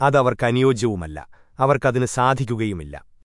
അതവർക്കനുയോജ്യവുമല്ല അവർക്കതിന് സാധിക്കുകയുമില്ല.